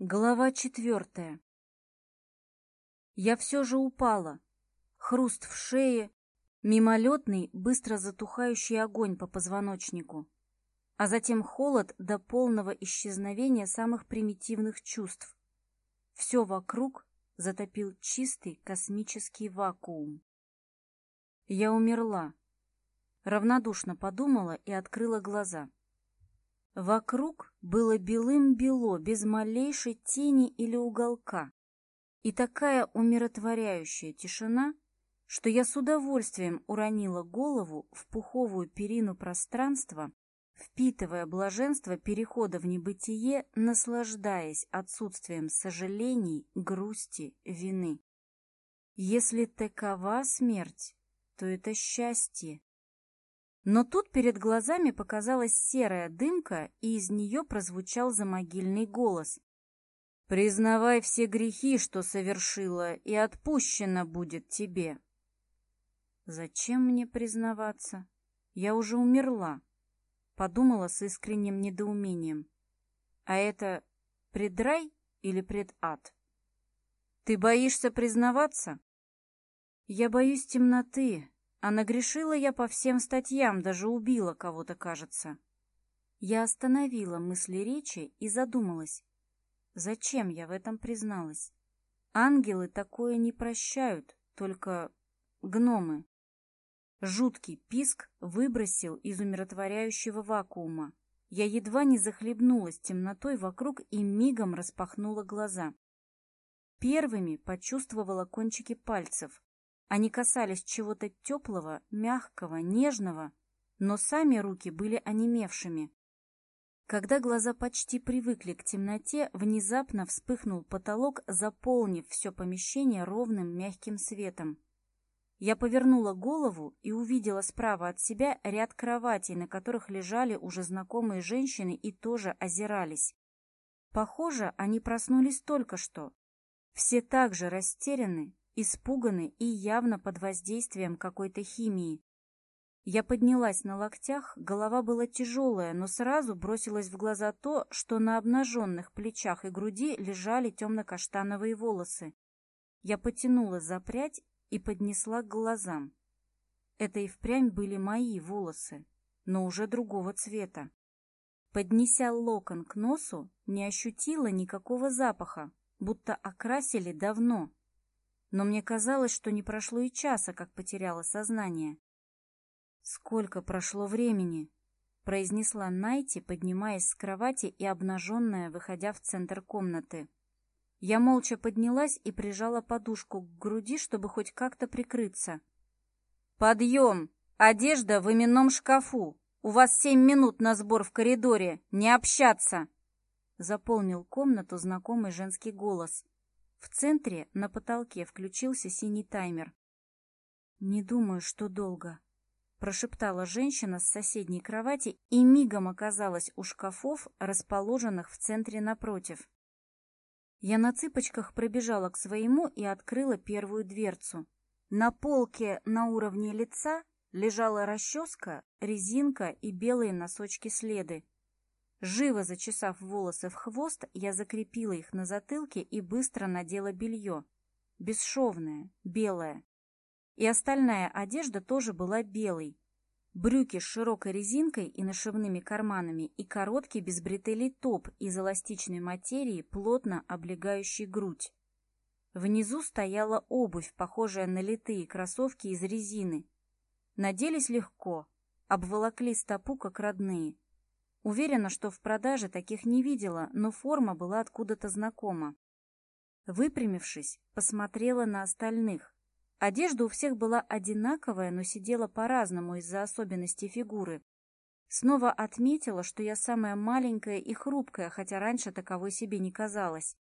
Глава четвертая. Я все же упала. Хруст в шее, мимолетный, быстро затухающий огонь по позвоночнику, а затем холод до полного исчезновения самых примитивных чувств. Все вокруг затопил чистый космический вакуум. Я умерла. Равнодушно подумала и открыла глаза. — Вокруг было белым-бело, без малейшей тени или уголка. И такая умиротворяющая тишина, что я с удовольствием уронила голову в пуховую перину пространства, впитывая блаженство перехода в небытие, наслаждаясь отсутствием сожалений, грусти, вины. Если такова смерть, то это счастье, но тут перед глазами показалась серая дымка, и из нее прозвучал замогильный голос. «Признавай все грехи, что совершила, и отпущено будет тебе». «Зачем мне признаваться? Я уже умерла», — подумала с искренним недоумением. «А это предрай или предад?» «Ты боишься признаваться?» «Я боюсь темноты», а нагрешила я по всем статьям, даже убила кого-то, кажется. Я остановила мысли речи и задумалась. Зачем я в этом призналась? Ангелы такое не прощают, только гномы. Жуткий писк выбросил из умиротворяющего вакуума. Я едва не захлебнулась темнотой вокруг и мигом распахнула глаза. Первыми почувствовала кончики пальцев. Они касались чего-то теплого, мягкого, нежного, но сами руки были онемевшими. Когда глаза почти привыкли к темноте, внезапно вспыхнул потолок, заполнив все помещение ровным мягким светом. Я повернула голову и увидела справа от себя ряд кроватей, на которых лежали уже знакомые женщины и тоже озирались. Похоже, они проснулись только что. Все так же растеряны, испуганы и явно под воздействием какой-то химии. Я поднялась на локтях, голова была тяжелая, но сразу бросилось в глаза то, что на обнаженных плечах и груди лежали темно-каштановые волосы. Я потянула за прядь и поднесла к глазам. Это и впрямь были мои волосы, но уже другого цвета. Поднеся локон к носу, не ощутила никакого запаха, будто окрасили давно но мне казалось, что не прошло и часа, как потеряла сознание. «Сколько прошло времени?» — произнесла Найти, поднимаясь с кровати и обнаженная, выходя в центр комнаты. Я молча поднялась и прижала подушку к груди, чтобы хоть как-то прикрыться. «Подъем! Одежда в именном шкафу! У вас семь минут на сбор в коридоре! Не общаться!» Заполнил комнату знакомый женский голос — в центре на потолке включился синий таймер. «Не думаю, что долго», — прошептала женщина с соседней кровати и мигом оказалась у шкафов, расположенных в центре напротив. Я на цыпочках пробежала к своему и открыла первую дверцу. На полке на уровне лица лежала расческа, резинка и белые носочки-следы. Живо зачесав волосы в хвост, я закрепила их на затылке и быстро надела белье. Бесшовное, белое. И остальная одежда тоже была белой. Брюки с широкой резинкой и нашивными карманами и короткий без бретелей топ из эластичной материи, плотно облегающий грудь. Внизу стояла обувь, похожая на литые кроссовки из резины. Наделись легко, обволокли стопу, как родные — Уверена, что в продаже таких не видела, но форма была откуда-то знакома. Выпрямившись, посмотрела на остальных. Одежда у всех была одинаковая, но сидела по-разному из-за особенностей фигуры. Снова отметила, что я самая маленькая и хрупкая, хотя раньше таковой себе не казалось.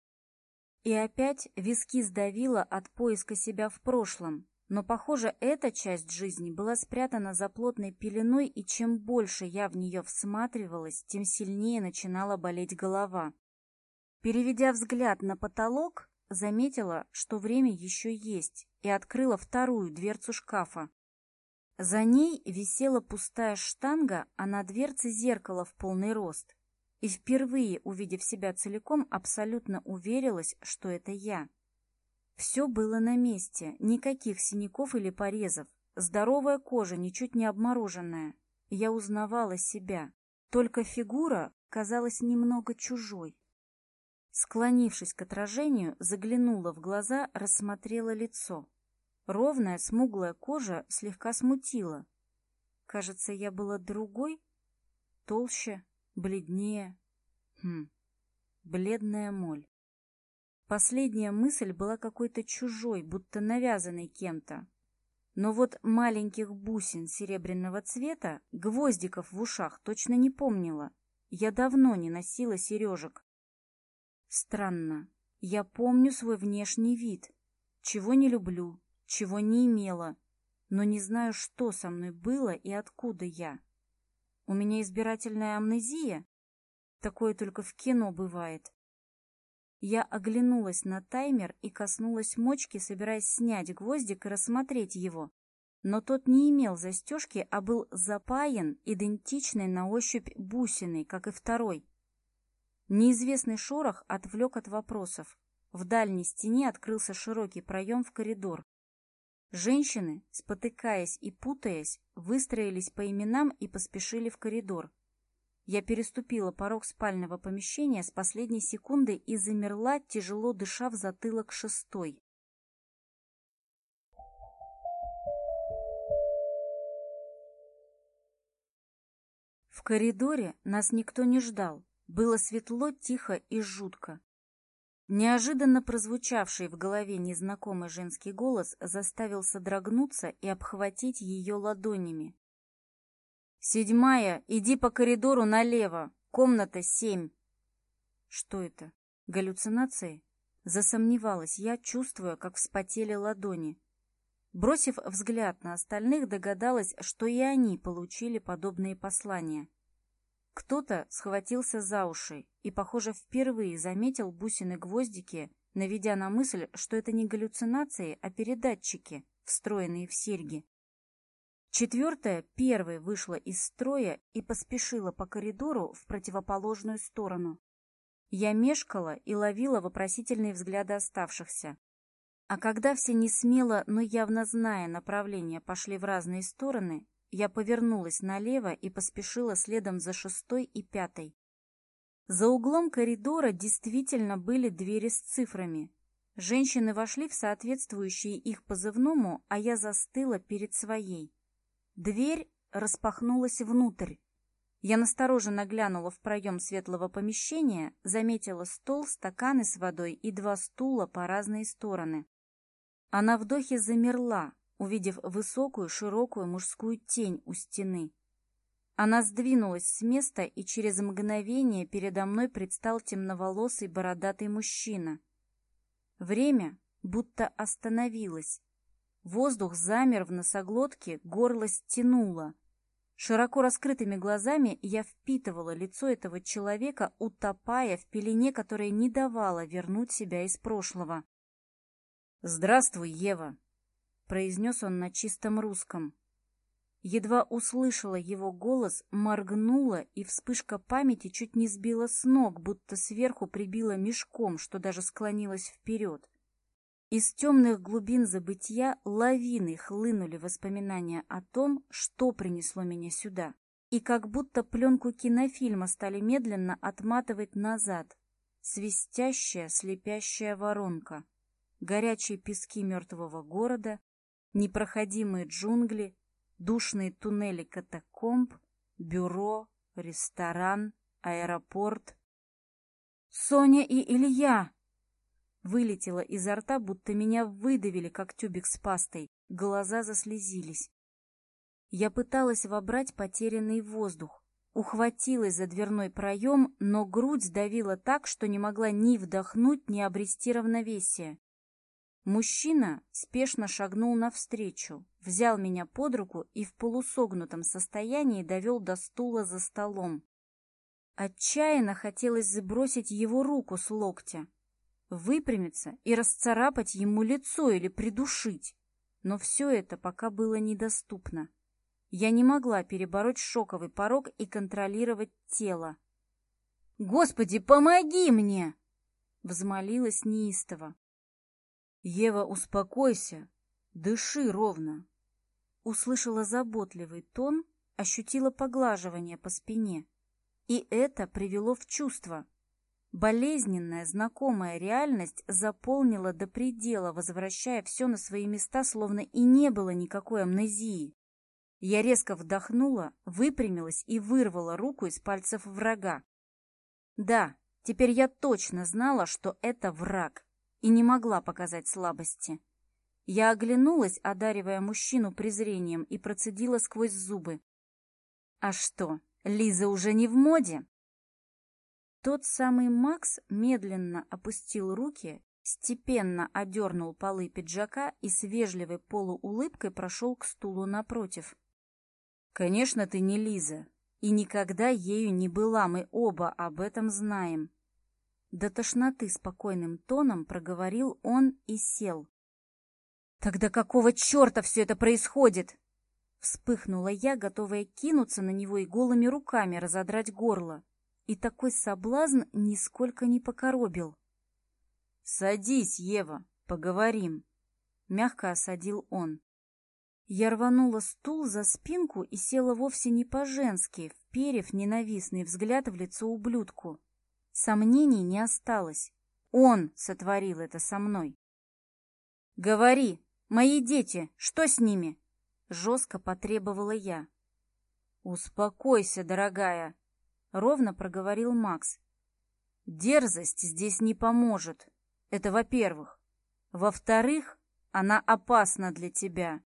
И опять виски сдавила от поиска себя в прошлом, но, похоже, эта часть жизни была спрятана за плотной пеленой, и чем больше я в нее всматривалась, тем сильнее начинала болеть голова. Переведя взгляд на потолок, заметила, что время еще есть, и открыла вторую дверцу шкафа. За ней висела пустая штанга, а на дверце зеркало в полный рост. И впервые, увидев себя целиком, абсолютно уверилась, что это я. Все было на месте, никаких синяков или порезов, здоровая кожа, ничуть не обмороженная. Я узнавала себя, только фигура казалась немного чужой. Склонившись к отражению, заглянула в глаза, рассмотрела лицо. Ровная, смуглая кожа слегка смутила. Кажется, я была другой, толще, бледнее. Хм, бледная моль. Последняя мысль была какой-то чужой, будто навязанной кем-то. Но вот маленьких бусин серебряного цвета, гвоздиков в ушах, точно не помнила. Я давно не носила сережек. Странно. Я помню свой внешний вид. Чего не люблю, чего не имела. Но не знаю, что со мной было и откуда я. У меня избирательная амнезия. Такое только в кино бывает. Я оглянулась на таймер и коснулась мочки, собираясь снять гвоздик и рассмотреть его. Но тот не имел застежки, а был запаян идентичной на ощупь бусиной, как и второй. Неизвестный шорох отвлек от вопросов. В дальней стене открылся широкий проем в коридор. Женщины, спотыкаясь и путаясь, выстроились по именам и поспешили в коридор. Я переступила порог спального помещения с последней секунды и замерла, тяжело дыша в затылок шестой. В коридоре нас никто не ждал. Было светло, тихо и жутко. Неожиданно прозвучавший в голове незнакомый женский голос заставил содрогнуться и обхватить ее ладонями седьмая, иди по коридору налево, комната семь». «Что это? Галлюцинации?» Засомневалась я, чувствуя, как вспотели ладони. Бросив взгляд на остальных, догадалась, что и они получили подобные послания. Кто-то схватился за уши и, похоже, впервые заметил бусины-гвоздики, наведя на мысль, что это не галлюцинации, а передатчики, встроенные в серьги. Четвертая, первой, вышла из строя и поспешила по коридору в противоположную сторону. Я мешкала и ловила вопросительные взгляды оставшихся. А когда все не смело, но явно зная направление, пошли в разные стороны, я повернулась налево и поспешила следом за шестой и пятой. За углом коридора действительно были двери с цифрами. Женщины вошли в соответствующие их позывному, а я застыла перед своей. Дверь распахнулась внутрь. Я настороженно глянула в проем светлого помещения, заметила стол, стаканы с водой и два стула по разные стороны. Она вдохе замерла, увидев высокую широкую мужскую тень у стены. Она сдвинулась с места, и через мгновение передо мной предстал темноволосый бородатый мужчина. Время будто остановилось, Воздух замер в носоглотке, горло стянуло. Широко раскрытыми глазами я впитывала лицо этого человека, утопая в пелене, которая не давала вернуть себя из прошлого. «Здравствуй, Ева!» — произнес он на чистом русском. Едва услышала его голос, моргнула, и вспышка памяти чуть не сбила с ног, будто сверху прибила мешком, что даже склонилась вперед. Из темных глубин забытия лавины хлынули воспоминания о том, что принесло меня сюда. И как будто пленку кинофильма стали медленно отматывать назад. Свистящая, слепящая воронка, горячие пески мертвого города, непроходимые джунгли, душные туннели катакомб, бюро, ресторан, аэропорт. «Соня и Илья!» Вылетело изо рта, будто меня выдавили, как тюбик с пастой. Глаза заслезились. Я пыталась вобрать потерянный воздух. Ухватилась за дверной проем, но грудь сдавила так, что не могла ни вдохнуть, ни обрести равновесие. Мужчина спешно шагнул навстречу, взял меня под руку и в полусогнутом состоянии довел до стула за столом. Отчаянно хотелось сбросить его руку с локтя, выпрямиться и расцарапать ему лицо или придушить. Но все это пока было недоступно. Я не могла перебороть шоковый порог и контролировать тело. «Господи, помоги мне!» — взмолилась неистово. «Ева, успокойся, дыши ровно!» Услышала заботливый тон, ощутила поглаживание по спине. И это привело в чувство — Болезненная, знакомая реальность заполнила до предела, возвращая все на свои места, словно и не было никакой амнезии. Я резко вдохнула, выпрямилась и вырвала руку из пальцев врага. Да, теперь я точно знала, что это враг, и не могла показать слабости. Я оглянулась, одаривая мужчину презрением, и процедила сквозь зубы. «А что, Лиза уже не в моде?» Тот самый Макс медленно опустил руки, степенно одернул полы пиджака и с вежливой полуулыбкой прошел к стулу напротив. «Конечно, ты не Лиза, и никогда ею не была, мы оба об этом знаем». До тошноты спокойным тоном проговорил он и сел. «Тогда какого черта все это происходит?» Вспыхнула я, готовая кинуться на него и голыми руками разодрать горло и такой соблазн нисколько не покоробил. «Садись, Ева, поговорим», — мягко осадил он. Я рванула стул за спинку и села вовсе не по-женски, вперев ненавистный взгляд в лицо ублюдку. Сомнений не осталось. Он сотворил это со мной. «Говори! Мои дети! Что с ними?» Жестко потребовала я. «Успокойся, дорогая!» ровно проговорил Макс. Дерзость здесь не поможет. Это во-первых. Во-вторых, она опасна для тебя.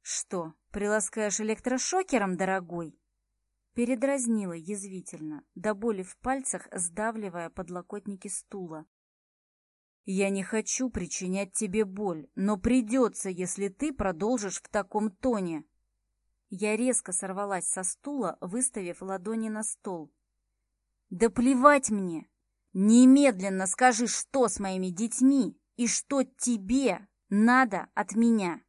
Что, приласкаешь электрошокером, дорогой? Передразнила язвительно, до боли в пальцах сдавливая подлокотники стула. Я не хочу причинять тебе боль, но придется, если ты продолжишь в таком тоне, я резко сорвалась со стула, выставив ладони на стол. «Да плевать мне! Немедленно скажи, что с моими детьми и что тебе надо от меня!»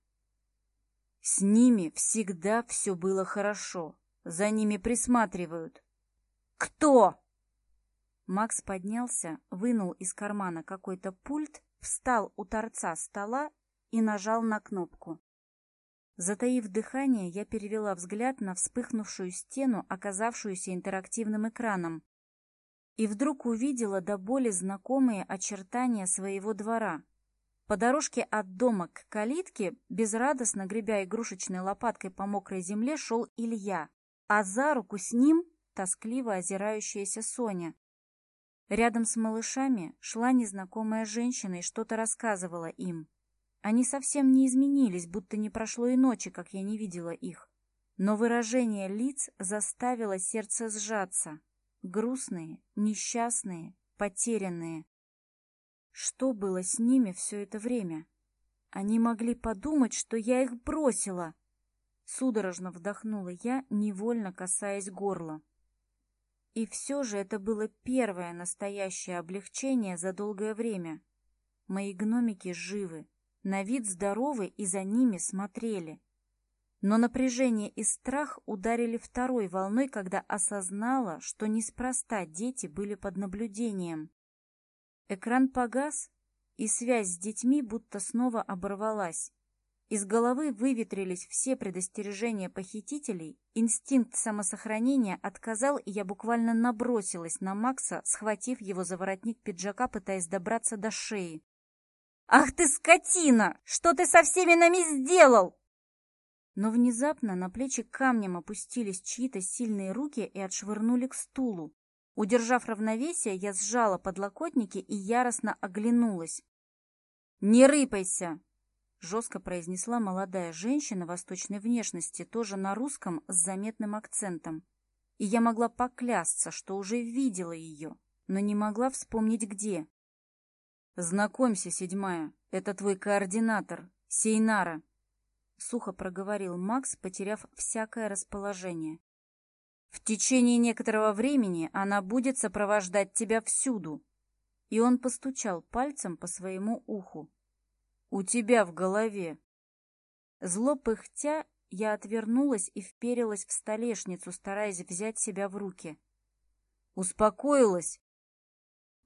С ними всегда все было хорошо. За ними присматривают. «Кто?» Макс поднялся, вынул из кармана какой-то пульт, встал у торца стола и нажал на кнопку. Затаив дыхание, я перевела взгляд на вспыхнувшую стену, оказавшуюся интерактивным экраном, и вдруг увидела до боли знакомые очертания своего двора. По дорожке от дома к калитке, безрадостно гребя игрушечной лопаткой по мокрой земле, шел Илья, а за руку с ним тоскливо озирающаяся Соня. Рядом с малышами шла незнакомая женщина и что-то рассказывала им. Они совсем не изменились, будто не прошло и ночи, как я не видела их. Но выражение лиц заставило сердце сжаться. Грустные, несчастные, потерянные. Что было с ними все это время? Они могли подумать, что я их бросила. Судорожно вдохнула я, невольно касаясь горла. И все же это было первое настоящее облегчение за долгое время. Мои гномики живы, на вид здоровы и за ними смотрели. Но напряжение и страх ударили второй волной, когда осознала, что неспроста дети были под наблюдением. Экран погас, и связь с детьми будто снова оборвалась. Из головы выветрились все предостережения похитителей, инстинкт самосохранения отказал, и я буквально набросилась на Макса, схватив его за воротник пиджака, пытаясь добраться до шеи. «Ах ты, скотина! Что ты со всеми нами сделал?» Но внезапно на плечи камнем опустились чьи-то сильные руки и отшвырнули к стулу. Удержав равновесие, я сжала подлокотники и яростно оглянулась. «Не рыпайся!» — жестко произнесла молодая женщина восточной внешности, тоже на русском с заметным акцентом. И я могла поклясться, что уже видела ее, но не могла вспомнить где. «Знакомься, седьмая, это твой координатор, Сейнара», — сухо проговорил Макс, потеряв всякое расположение. «В течение некоторого времени она будет сопровождать тебя всюду». И он постучал пальцем по своему уху. «У тебя в голове». Зло пыхтя, я отвернулась и вперилась в столешницу, стараясь взять себя в руки. «Успокоилась?»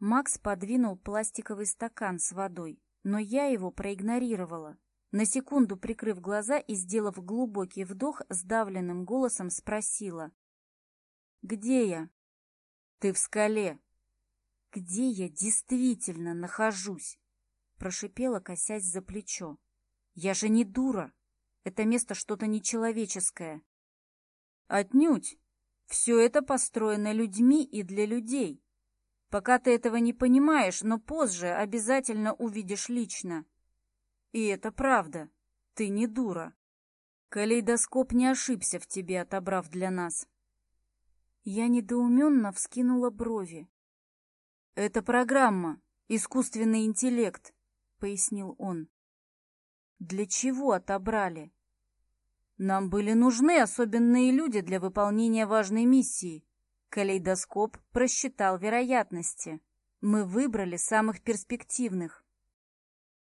Макс подвинул пластиковый стакан с водой, но я его проигнорировала. На секунду прикрыв глаза и сделав глубокий вдох, сдавленным голосом спросила. «Где я?» «Ты в скале». «Где я действительно нахожусь?» Прошипела, косясь за плечо. «Я же не дура. Это место что-то нечеловеческое». «Отнюдь. Все это построено людьми и для людей. Пока ты этого не понимаешь, но позже обязательно увидишь лично. И это правда. Ты не дура. Калейдоскоп не ошибся в тебе, отобрав для нас. Я недоуменно вскинула брови. Это программа, искусственный интеллект, пояснил он. Для чего отобрали? Нам были нужны особенные люди для выполнения важной миссии. Калейдоскоп просчитал вероятности. Мы выбрали самых перспективных.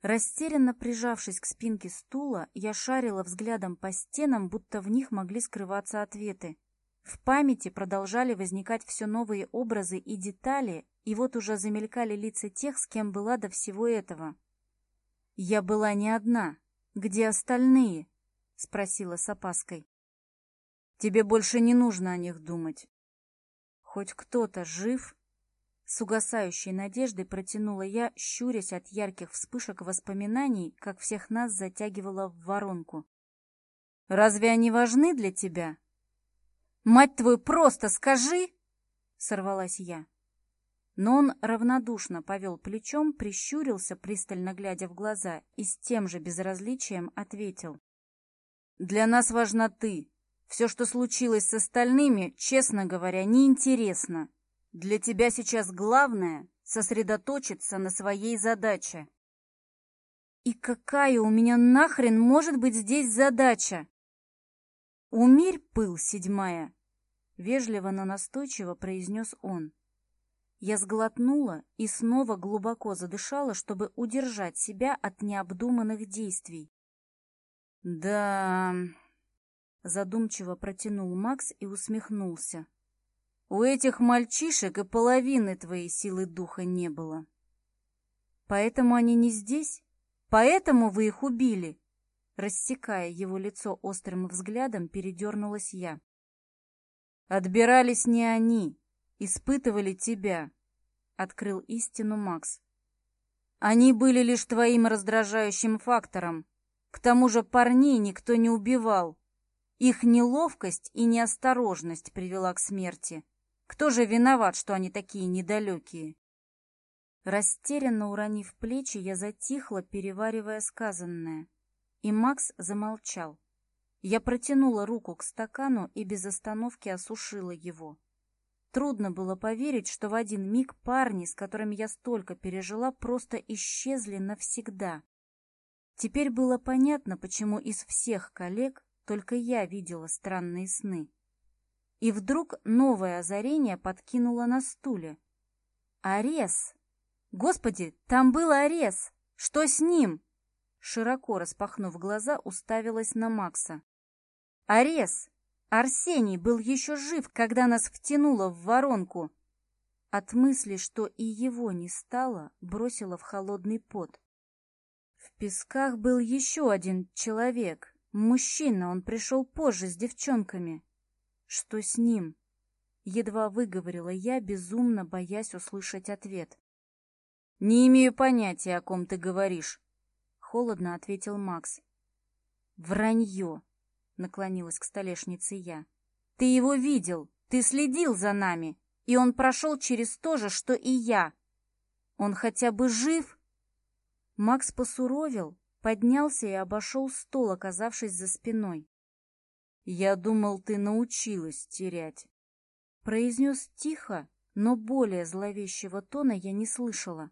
Растерянно прижавшись к спинке стула, я шарила взглядом по стенам, будто в них могли скрываться ответы. В памяти продолжали возникать все новые образы и детали, и вот уже замелькали лица тех, с кем была до всего этого. «Я была не одна. Где остальные?» — спросила с опаской. «Тебе больше не нужно о них думать хоть кто-то жив?» С угасающей надеждой протянула я, щурясь от ярких вспышек воспоминаний, как всех нас затягивала в воронку. «Разве они важны для тебя?» «Мать твою, просто скажи!» — сорвалась я. Но он равнодушно повел плечом, прищурился, пристально глядя в глаза, и с тем же безразличием ответил. «Для нас важна ты, все, что случилось с остальными, честно говоря, неинтересно. Для тебя сейчас главное — сосредоточиться на своей задаче. И какая у меня нахрен может быть здесь задача? Умерь пыл, седьмая, — вежливо, но настойчиво произнес он. Я сглотнула и снова глубоко задышала, чтобы удержать себя от необдуманных действий. «Да...» задумчиво протянул Макс и усмехнулся. У этих мальчишек и половины твоей силы духа не было. Поэтому они не здесь? Поэтому вы их убили? Рассекая его лицо острым взглядом, передернулась я. Отбирались не они, испытывали тебя, открыл истину Макс. Они были лишь твоим раздражающим фактором. К тому же парней никто не убивал, их неловкость и неосторожность привела к смерти. Кто же виноват, что они такие недалекие? Растерянно уронив плечи, я затихла, переваривая сказанное. И Макс замолчал. Я протянула руку к стакану и без остановки осушила его. Трудно было поверить, что в один миг парни, с которыми я столько пережила, просто исчезли навсегда. Теперь было понятно, почему из всех коллег только я видела странные сны. И вдруг новое озарение подкинуло на стуле. «Арес! Господи, там был Арес! Что с ним?» Широко распахнув глаза, уставилась на Макса. «Арес! Арсений был еще жив, когда нас втянуло в воронку!» От мысли, что и его не стало, бросила в холодный пот. В песках был еще один человек, Мужчина, он пришел позже с девчонками. Что с ним? Едва выговорила я, безумно боясь услышать ответ. «Не имею понятия, о ком ты говоришь», — холодно ответил Макс. «Вранье», — наклонилась к столешнице я. «Ты его видел, ты следил за нами, и он прошел через то же, что и я. Он хотя бы жив?» Макс посуровил, поднялся и обошел стол, оказавшись за спиной. «Я думал, ты научилась терять», — произнес тихо, но более зловещего тона я не слышала.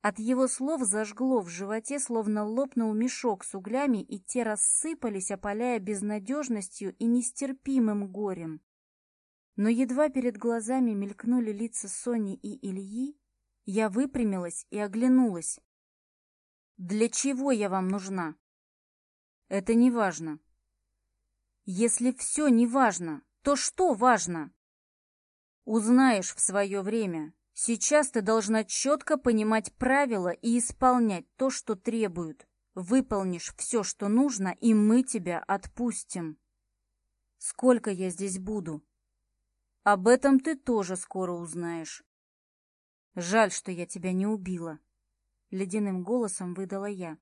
От его слов зажгло в животе, словно лопнул мешок с углями, и те рассыпались, опаляя безнадежностью и нестерпимым горем. Но едва перед глазами мелькнули лица Сони и Ильи, я выпрямилась и оглянулась. Для чего я вам нужна? Это не важно. Если все не важно, то что важно? Узнаешь в свое время. Сейчас ты должна четко понимать правила и исполнять то, что требуют. Выполнишь все, что нужно, и мы тебя отпустим. Сколько я здесь буду? Об этом ты тоже скоро узнаешь. Жаль, что я тебя не убила ледяным голосом выдала я.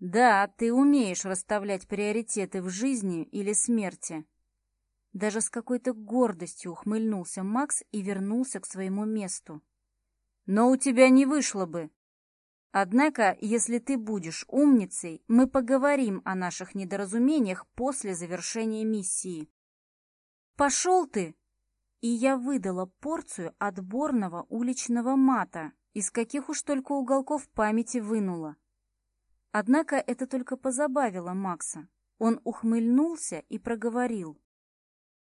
Да, ты умеешь расставлять приоритеты в жизни или смерти. Даже с какой-то гордостью ухмыльнулся Макс и вернулся к своему месту. Но у тебя не вышло бы. Однако, если ты будешь умницей, мы поговорим о наших недоразумениях после завершения миссии. Пошел ты! И я выдала порцию отборного уличного мата, из каких уж только уголков памяти вынула. Однако это только позабавило Макса. Он ухмыльнулся и проговорил.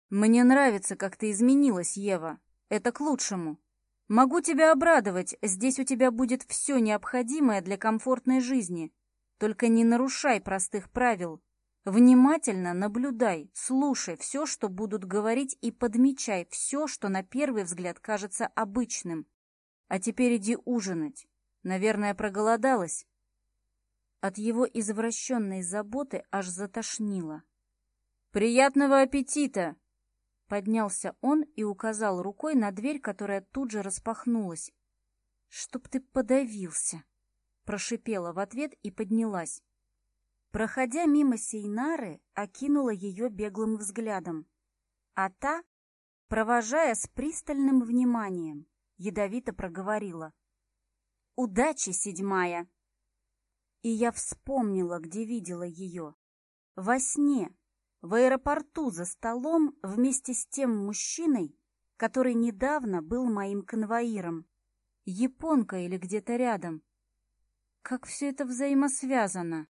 «Мне нравится, как ты изменилась, Ева. Это к лучшему. Могу тебя обрадовать, здесь у тебя будет все необходимое для комфортной жизни. Только не нарушай простых правил. Внимательно наблюдай, слушай все, что будут говорить, и подмечай все, что на первый взгляд кажется обычным. А теперь иди ужинать. Наверное, проголодалась. От его извращенной заботы аж затошнило. «Приятного аппетита!» Поднялся он и указал рукой на дверь, которая тут же распахнулась. «Чтоб ты подавился!» Прошипела в ответ и поднялась. Проходя мимо Сейнары, окинула ее беглым взглядом, а та, провожая с пристальным вниманием ядовито проговорила. «Удачи, седьмая!» И я вспомнила, где видела ее. Во сне, в аэропорту за столом вместе с тем мужчиной, который недавно был моим конвоиром. Японка или где-то рядом. Как все это взаимосвязано?